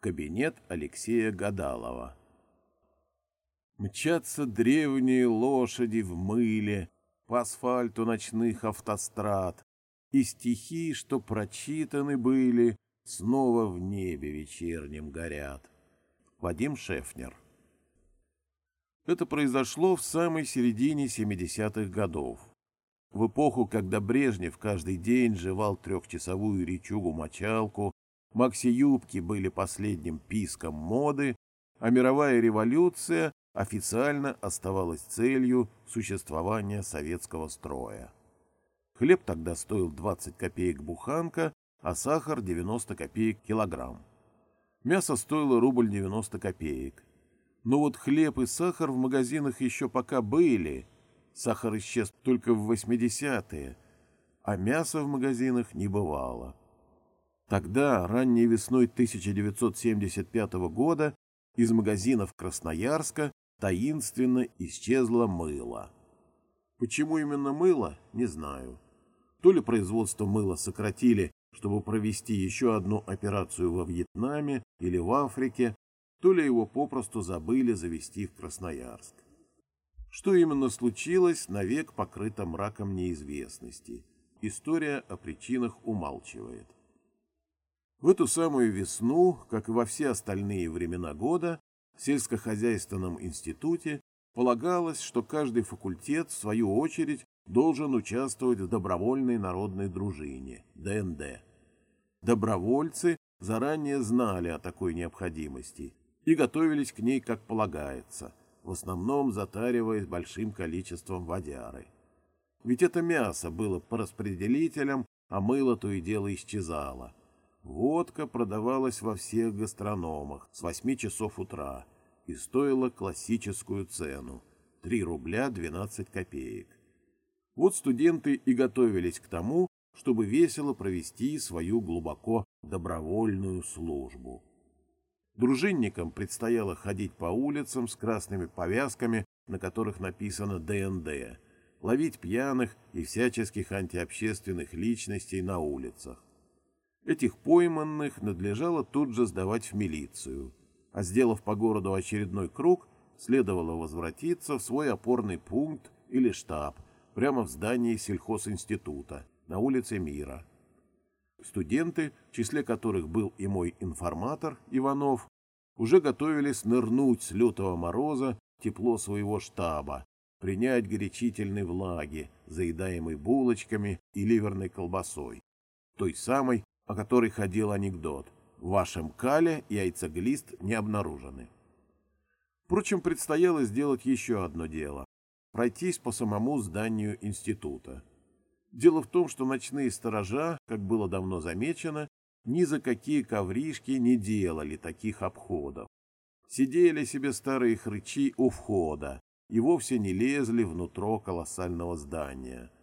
Кабинет Алексея Гадалова. Мчатся древние лошади в мыле по асфальту ночных автострад, и стихи, что прочитаны были, снова в небе вечернем горят. Вадим Шефнер. Это произошло в самой середине 70-х годов. В эпоху, когда Брежнев каждый день жевал трехчасовую речугу-мочалку Макси-юбки были последним писком моды, а мировая революция официально оставалась целью существования советского строя. Хлеб тогда стоил 20 копеек буханка, а сахар 90 копеек килограмм. Мясо стоило рубль 90 копеек. Но вот хлеб и сахар в магазинах еще пока были. Сахар исчез только в 80-е, а мяса в магазинах не бывало. Тогда, ранней весной 1975 года, из магазинов Красноярска таинственно исчезло мыло. Почему именно мыло, не знаю. То ли производство мыла сократили, чтобы провести еще одну операцию во Вьетнаме или в Африке, то ли его попросту забыли завести в Красноярск. Что именно случилось, навек покрыто мраком неизвестности. История о причинах умалчивает. В эту самую весну, как и во все остальные времена года, в сельскохозяйственном институте полагалось, что каждый факультет, в свою очередь, должен участвовать в добровольной народной дружине, ДНД. Добровольцы заранее знали о такой необходимости и готовились к ней как полагается, в основном затариваясь большим количеством водяры. Ведь это мясо было по распределителям, а мыло то и дело исчезало. Водка продавалась во всех гастрономах с 8 часов утра и стоила классическую цену – 3 рубля 12 копеек. Вот студенты и готовились к тому, чтобы весело провести свою глубоко добровольную службу. Дружинникам предстояло ходить по улицам с красными повязками, на которых написано ДНД, ловить пьяных и всяческих антиобщественных личностей на улицах. Этих пойманных надлежало тут же сдавать в милицию, а сделав по городу очередной круг, следовало возвратиться в свой опорный пункт или штаб прямо в здании сельхозинститута на улице Мира. Студенты, в числе которых был и мой информатор Иванов, уже готовились нырнуть с лютого мороза тепло своего штаба, принять горячительной влаги, заедаемой булочками и ливерной колбасой, той самой, о которой ходил анекдот. В вашем кале яйцеглист не обнаружены. Впрочем, предстояло сделать еще одно дело – пройтись по самому зданию института. Дело в том, что ночные сторожа, как было давно замечено, ни за какие ковришки не делали таких обходов. Сидели себе старые хрычи у входа и вовсе не лезли внутрь колоссального здания –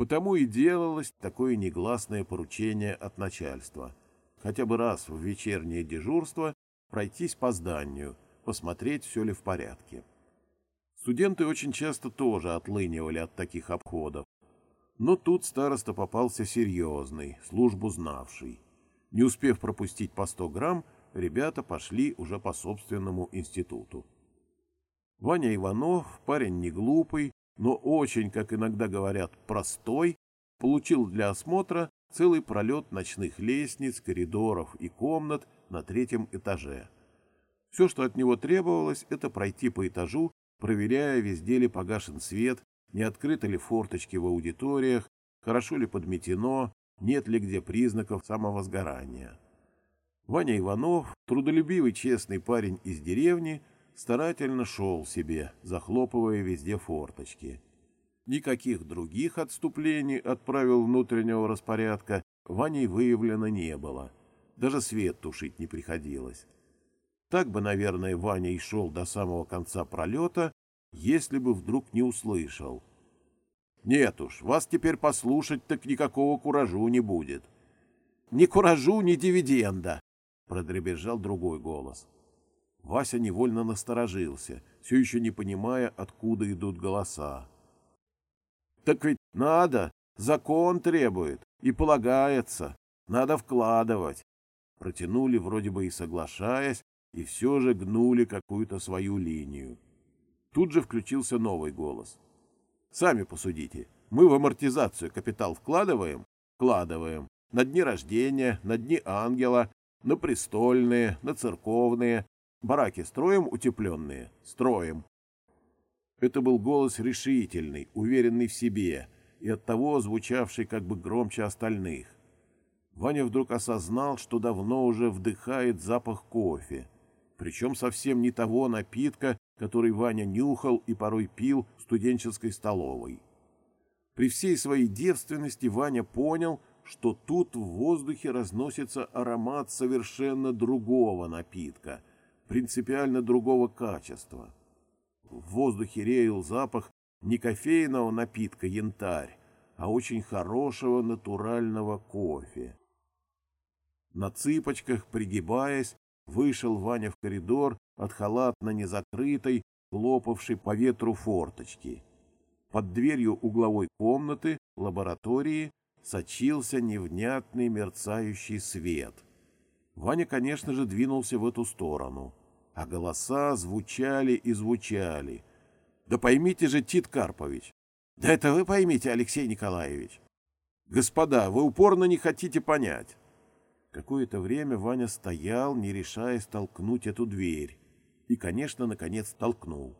Потому и делалось такое негласное поручение от начальства. Хотя бы раз в вечернее дежурство пройтись по зданию, посмотреть, все ли в порядке. Студенты очень часто тоже отлынивали от таких обходов. Но тут староста попался серьезный, службу знавший. Не успев пропустить по 100 грамм, ребята пошли уже по собственному институту. Ваня Иванов, парень не глупый, но очень, как иногда говорят, простой, получил для осмотра целый пролет ночных лестниц, коридоров и комнат на третьем этаже. Все, что от него требовалось, это пройти по этажу, проверяя, везде ли погашен свет, не открыты ли форточки в аудиториях, хорошо ли подметено, нет ли где признаков самовозгорания. Ваня Иванов, трудолюбивый честный парень из деревни, старательно шел себе, захлопывая везде форточки. Никаких других отступлений от правил внутреннего распорядка Ваней выявлено не было. Даже свет тушить не приходилось. Так бы, наверное, Ваня и шел до самого конца пролета, если бы вдруг не услышал. «Нет уж, вас теперь послушать, так никакого куражу не будет». «Ни куражу, ни дивиденда!» — продребезжал другой голос. Вася невольно насторожился, все еще не понимая, откуда идут голоса. «Так ведь надо, закон требует и полагается, надо вкладывать. Протянули вроде бы и соглашаясь, и все же гнули какую-то свою линию. Тут же включился новый голос. «Сами посудите. Мы в амортизацию капитал вкладываем? Вкладываем. На дни рождения, на дни ангела, на престольные, на церковные. Бараки строим утепленные? Строим. Это был голос решительный, уверенный в себе и оттого звучавший как бы громче остальных. Ваня вдруг осознал, что давно уже вдыхает запах кофе, причем совсем не того напитка, который Ваня нюхал и порой пил в студенческой столовой. При всей своей девственности Ваня понял, что тут в воздухе разносится аромат совершенно другого напитка, принципиально другого качества. В воздухе реял запах не кофейного напитка янтарь, а очень хорошего натурального кофе. На цыпочках, пригибаясь, вышел Ваня в коридор от халатно незакрытой, хлопавшей по ветру форточки. Под дверью угловой комнаты, лаборатории, сочился невнятный мерцающий свет. Ваня, конечно же, двинулся в эту сторону, а голоса звучали и звучали. «Да поймите же, Тит Карпович!» «Да это вы поймите, Алексей Николаевич!» «Господа, вы упорно не хотите понять!» Какое-то время Ваня стоял, не решаясь толкнуть эту дверь. И, конечно, наконец толкнул.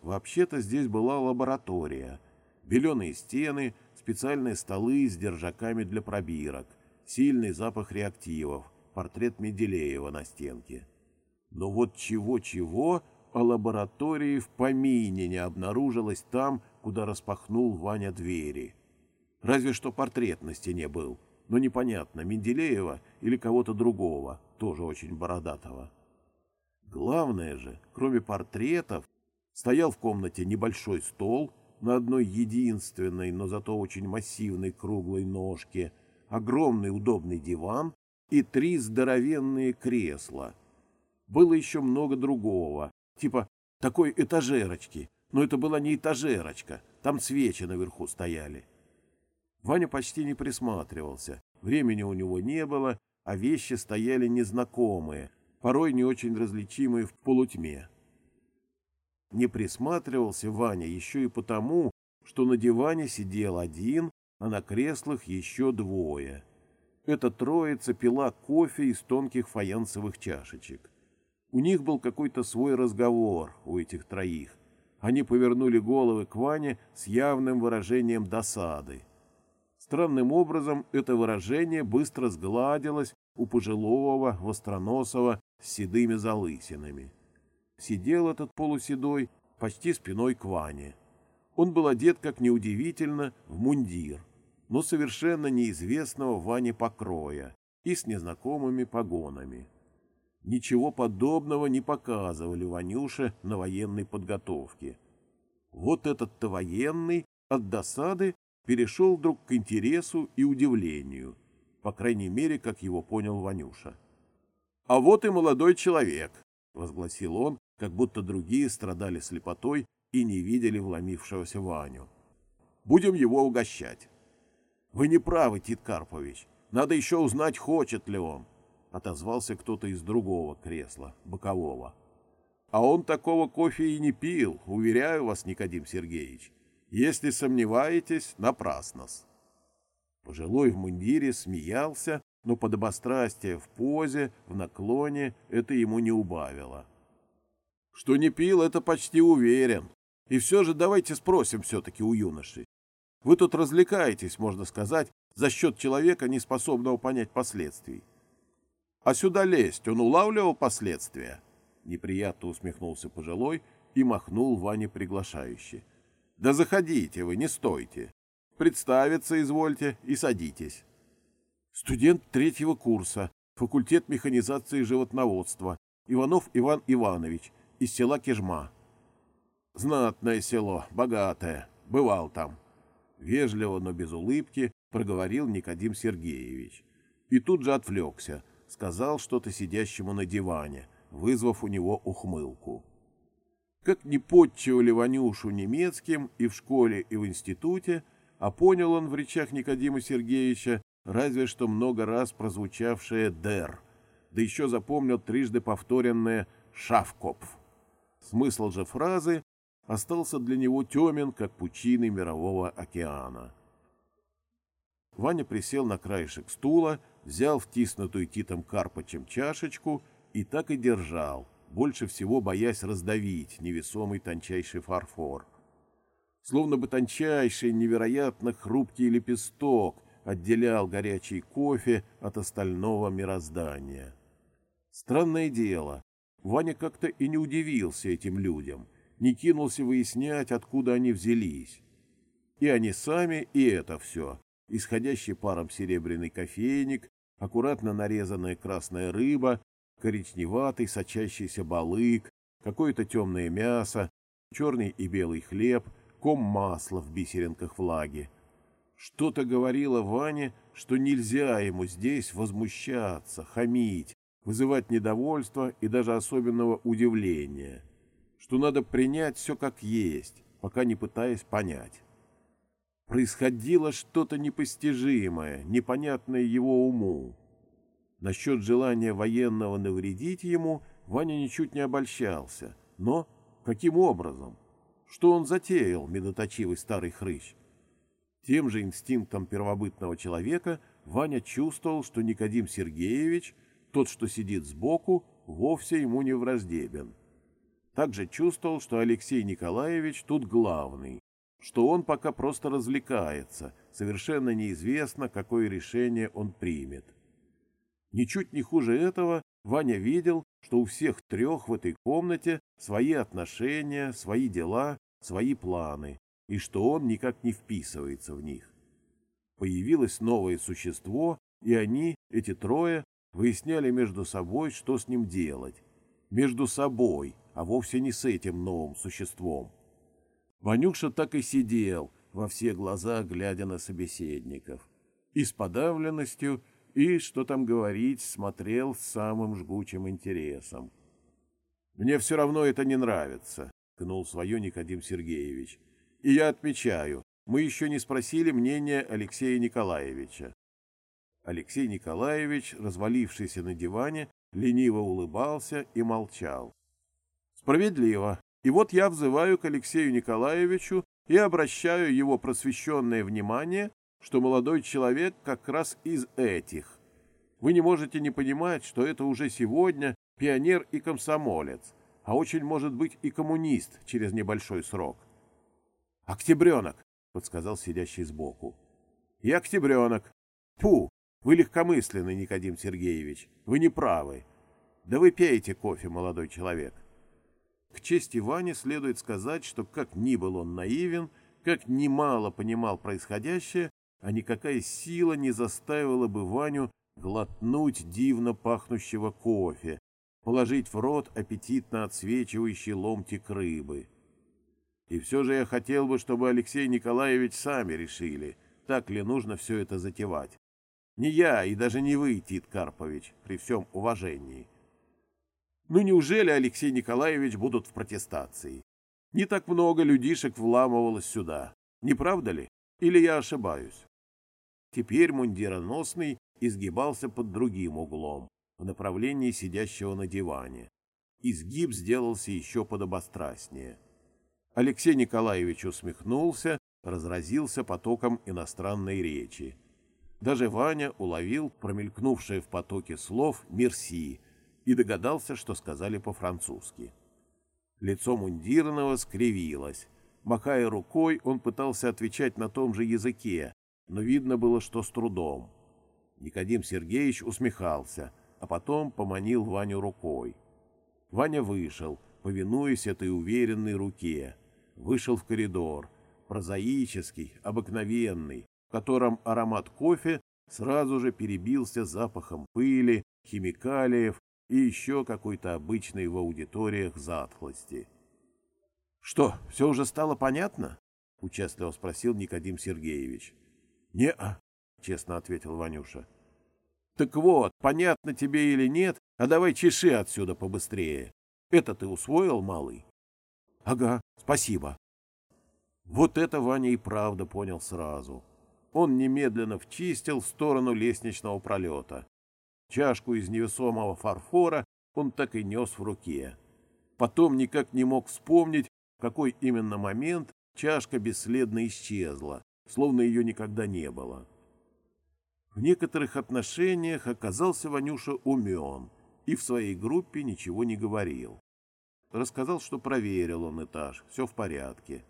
Вообще-то здесь была лаборатория. Беленые стены, специальные столы с держаками для пробирок, сильный запах реактивов, портрет Менделеева на стенке. Но вот чего-чего, а лаборатории в помине не обнаружилось там, куда распахнул Ваня двери. Разве что портрет на стене был, но непонятно, Менделеева или кого-то другого, тоже очень бородатого. Главное же, кроме портретов, стоял в комнате небольшой стол — на одной единственной, но зато очень массивной круглой ножке, огромный удобный диван и три здоровенные кресла. Было еще много другого, типа такой этажерочки, но это была не этажерочка, там свечи наверху стояли. Ваня почти не присматривался, времени у него не было, а вещи стояли незнакомые, порой не очень различимые в полутьме. Не присматривался Ваня еще и потому, что на диване сидел один, а на креслах еще двое. Эта троица пила кофе из тонких фаянсовых чашечек. У них был какой-то свой разговор у этих троих. Они повернули головы к Ване с явным выражением досады. Странным образом это выражение быстро сгладилось у пожилого, востроносого, с седыми залысинами сидел этот полуседой почти спиной к Ване. Он был одет, как неудивительно, в мундир, но совершенно неизвестного Ване покроя и с незнакомыми погонами. Ничего подобного не показывали Ванюше на военной подготовке. Вот этот-то военный от досады перешел вдруг к интересу и удивлению, по крайней мере, как его понял Ванюша. «А вот и молодой человек», — возгласил он, как будто другие страдали слепотой и не видели вломившегося Ваню. «Будем его угощать». «Вы не правы, Тит Карпович. Надо еще узнать, хочет ли он», — отозвался кто-то из другого кресла, бокового. «А он такого кофе и не пил, уверяю вас, Никодим Сергеевич. Если сомневаетесь, напрасно-с». Пожилой в мундире смеялся, но подобострастие в позе, в наклоне это ему не убавило. Что не пил, это почти уверен. И все же давайте спросим все-таки у юноши. Вы тут развлекаетесь, можно сказать, за счет человека, не способного понять последствий. А сюда лезть, он улавливал последствия? Неприятно усмехнулся пожилой и махнул Ване приглашающе. Да заходите вы, не стойте. Представиться извольте и садитесь. Студент третьего курса, факультет механизации животноводства, Иванов Иван Иванович, из села Кежма. Знатное село, богатое, бывал там. Вежливо, но без улыбки проговорил Никодим Сергеевич. И тут же отвлекся, сказал что-то сидящему на диване, вызвав у него ухмылку. Как не подчивали Ванюшу немецким и в школе, и в институте, а понял он в речах Никодима Сергеевича разве что много раз прозвучавшее «дер», да еще запомнил трижды повторенное «шавкопф». Смысл же фразы остался для него темен, как пучины мирового океана. Ваня присел на краешек стула, взял втиснутую Титом Карпачем чашечку и так и держал, больше всего боясь раздавить невесомый тончайший фарфор. Словно бы тончайший, невероятно хрупкий лепесток отделял горячий кофе от остального мироздания. Странное дело, Ваня как-то и не удивился этим людям, не кинулся выяснять, откуда они взялись. И они сами, и это все. Исходящий паром серебряный кофейник, аккуратно нарезанная красная рыба, коричневатый сочащийся балык, какое-то темное мясо, черный и белый хлеб, ком масла в бисеринках влаги. Что-то говорило Ване, что нельзя ему здесь возмущаться, хамить, вызывать недовольство и даже особенного удивления, что надо принять все как есть, пока не пытаясь понять. Происходило что-то непостижимое, непонятное его уму. Насчет желания военного навредить ему Ваня ничуть не обольщался. Но каким образом? Что он затеял, медоточивый старый хрыщ? Тем же инстинктом первобытного человека Ваня чувствовал, что Никодим Сергеевич — тот, что сидит сбоку, вовсе ему не враждебен. Также чувствовал, что Алексей Николаевич тут главный, что он пока просто развлекается, совершенно неизвестно, какое решение он примет. Ничуть не хуже этого Ваня видел, что у всех трех в этой комнате свои отношения, свои дела, свои планы, и что он никак не вписывается в них. Появилось новое существо, и они, эти трое, выясняли между собой, что с ним делать. Между собой, а вовсе не с этим новым существом. Ванюша так и сидел, во все глаза глядя на собеседников. И с подавленностью, и, что там говорить, смотрел с самым жгучим интересом. «Мне все равно это не нравится», — кнул свое Никодим Сергеевич. «И я отмечаю, мы еще не спросили мнения Алексея Николаевича. Алексей Николаевич, развалившийся на диване, лениво улыбался и молчал. «Справедливо. И вот я взываю к Алексею Николаевичу и обращаю его просвещенное внимание, что молодой человек как раз из этих. Вы не можете не понимать, что это уже сегодня пионер и комсомолец, а очень может быть и коммунист через небольшой срок. «Октябренок», — подсказал сидящий сбоку. «И октябренок. Пу, вы легкомысленны, Никодим Сергеевич. Вы не правы. Да вы пейте кофе, молодой человек. К чести Вани следует сказать, что как ни был он наивен, как ни мало понимал происходящее, а никакая сила не заставила бы Ваню глотнуть дивно пахнущего кофе, положить в рот аппетитно отсвечивающий ломтик рыбы. И все же я хотел бы, чтобы Алексей Николаевич сами решили, так ли нужно все это затевать. Не я и даже не вы, Тит Карпович, при всем уважении. Ну неужели Алексей Николаевич будут в протестации? Не так много людишек вламывалось сюда. Не правда ли? Или я ошибаюсь? Теперь мундироносный изгибался под другим углом, в направлении сидящего на диване. Изгиб сделался еще подобострастнее. Алексей Николаевич усмехнулся, разразился потоком иностранной речи. Даже Ваня уловил промелькнувшее в потоке слов «мерси» и догадался, что сказали по-французски. Лицо Мундирного скривилось. Махая рукой, он пытался отвечать на том же языке, но видно было, что с трудом. Никодим Сергеевич усмехался, а потом поманил Ваню рукой. Ваня вышел, повинуясь этой уверенной руке. Вышел в коридор, прозаический, обыкновенный, котором аромат кофе сразу же перебился запахом пыли, химикалиев и еще какой-то обычной в аудиториях затхлости. — Что, все уже стало понятно? — участливо спросил Никодим Сергеевич. — Не-а, — честно ответил Ванюша. — Так вот, понятно тебе или нет, а давай чеши отсюда побыстрее. Это ты усвоил, малый? — Ага, спасибо. Вот это Ваня и правда понял сразу. — он немедленно вчистил в сторону лестничного пролета. Чашку из невесомого фарфора он так и нес в руке. Потом никак не мог вспомнить, в какой именно момент чашка бесследно исчезла, словно ее никогда не было. В некоторых отношениях оказался Ванюша умен и в своей группе ничего не говорил. Рассказал, что проверил он этаж, все в порядке.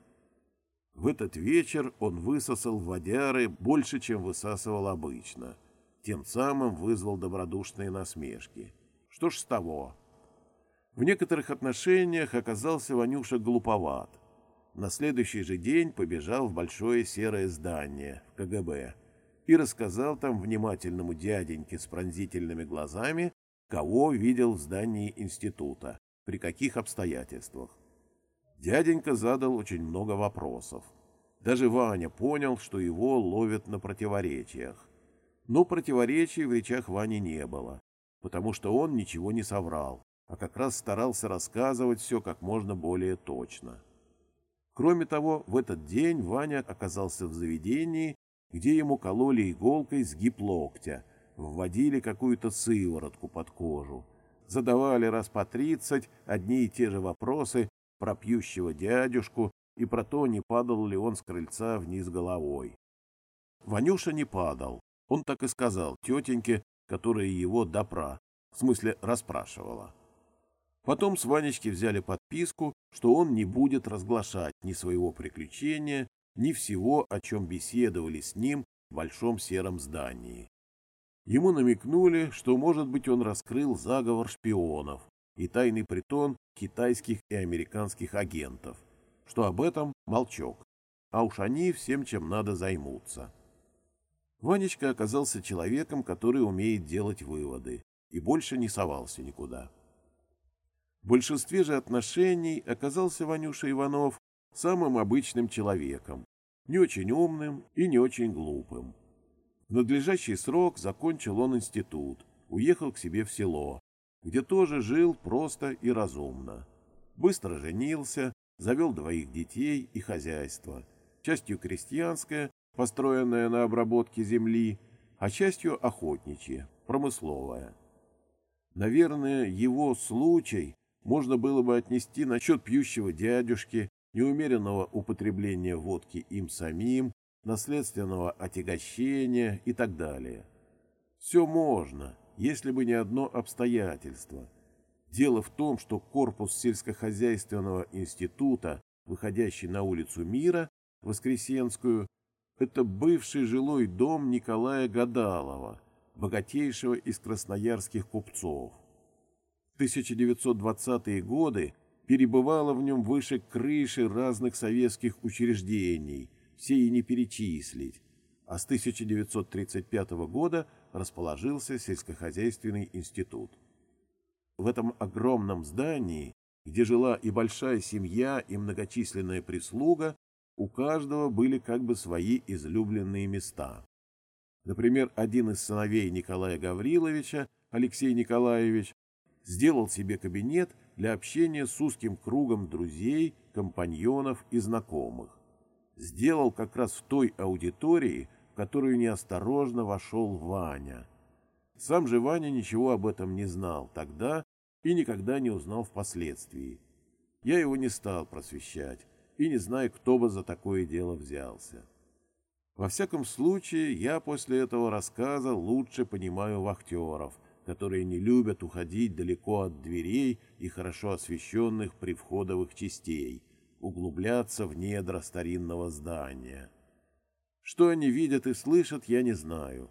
В этот вечер он высосал водяры больше, чем высасывал обычно. Тем самым вызвал добродушные насмешки. Что ж с того? В некоторых отношениях оказался Ванюша глуповат. На следующий же день побежал в большое серое здание, в КГБ, и рассказал там внимательному дяденьке с пронзительными глазами, кого видел в здании института, при каких обстоятельствах. Дяденька задал очень много вопросов. Даже Ваня понял, что его ловят на противоречиях. Но противоречий в речах Вани не было, потому что он ничего не соврал, а как раз старался рассказывать все как можно более точно. Кроме того, в этот день Ваня оказался в заведении, где ему кололи иголкой сгиб локтя, вводили какую-то сыворотку под кожу, задавали раз по тридцать одни и те же вопросы про пьющего дядюшку и про то, не падал ли он с крыльца вниз головой. Ванюша не падал, он так и сказал тетеньке, которая его допра, в смысле расспрашивала. Потом с Ванечки взяли подписку, что он не будет разглашать ни своего приключения, ни всего, о чем беседовали с ним в большом сером здании. Ему намекнули, что, может быть, он раскрыл заговор шпионов и тайный притон китайских и американских агентов, что об этом молчок, а уж они всем, чем надо, займутся. Ванечка оказался человеком, который умеет делать выводы, и больше не совался никуда. В большинстве же отношений оказался Ванюша Иванов самым обычным человеком, не очень умным и не очень глупым. В надлежащий срок закончил он институт, уехал к себе в село, где тоже жил просто и разумно. Быстро женился, завел двоих детей и хозяйство, частью крестьянское, построенное на обработке земли, а частью охотничье, промысловое. Наверное, его случай можно было бы отнести насчет пьющего дядюшки, неумеренного употребления водки им самим, наследственного отягощения и так далее. Все можно, если бы не одно обстоятельство. Дело в том, что корпус сельскохозяйственного института, выходящий на улицу Мира, Воскресенскую, это бывший жилой дом Николая Гадалова, богатейшего из красноярских купцов. 1920-е годы перебывало в нем выше крыши разных советских учреждений, все и не перечислить, а с 1935 года расположился сельскохозяйственный институт. В этом огромном здании, где жила и большая семья, и многочисленная прислуга, у каждого были как бы свои излюбленные места. Например, один из сыновей Николая Гавриловича, Алексей Николаевич, сделал себе кабинет для общения с узким кругом друзей, компаньонов и знакомых. Сделал как раз в той аудитории, в которую неосторожно вошел Ваня. Сам же Ваня ничего об этом не знал тогда и никогда не узнал впоследствии. Я его не стал просвещать и не знаю, кто бы за такое дело взялся. Во всяком случае, я после этого рассказа лучше понимаю вахтеров, которые не любят уходить далеко от дверей и хорошо освещенных привходовых частей, углубляться в недра старинного здания. Что они видят и слышат, я не знаю.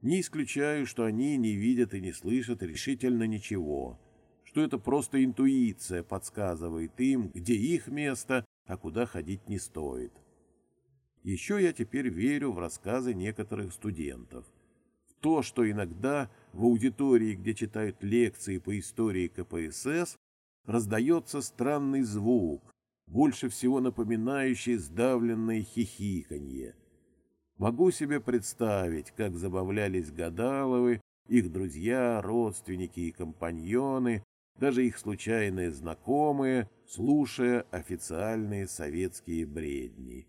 Не исключаю, что они не видят и не слышат решительно ничего, что это просто интуиция подсказывает им, где их место, а куда ходить не стоит. Еще я теперь верю в рассказы некоторых студентов. В то, что иногда в аудитории, где читают лекции по истории КПСС, раздается странный звук, больше всего напоминающий сдавленное хихиканье. Могу себе представить, как забавлялись Гадаловы, их друзья, родственники и компаньоны, даже их случайные знакомые, слушая официальные советские бредни.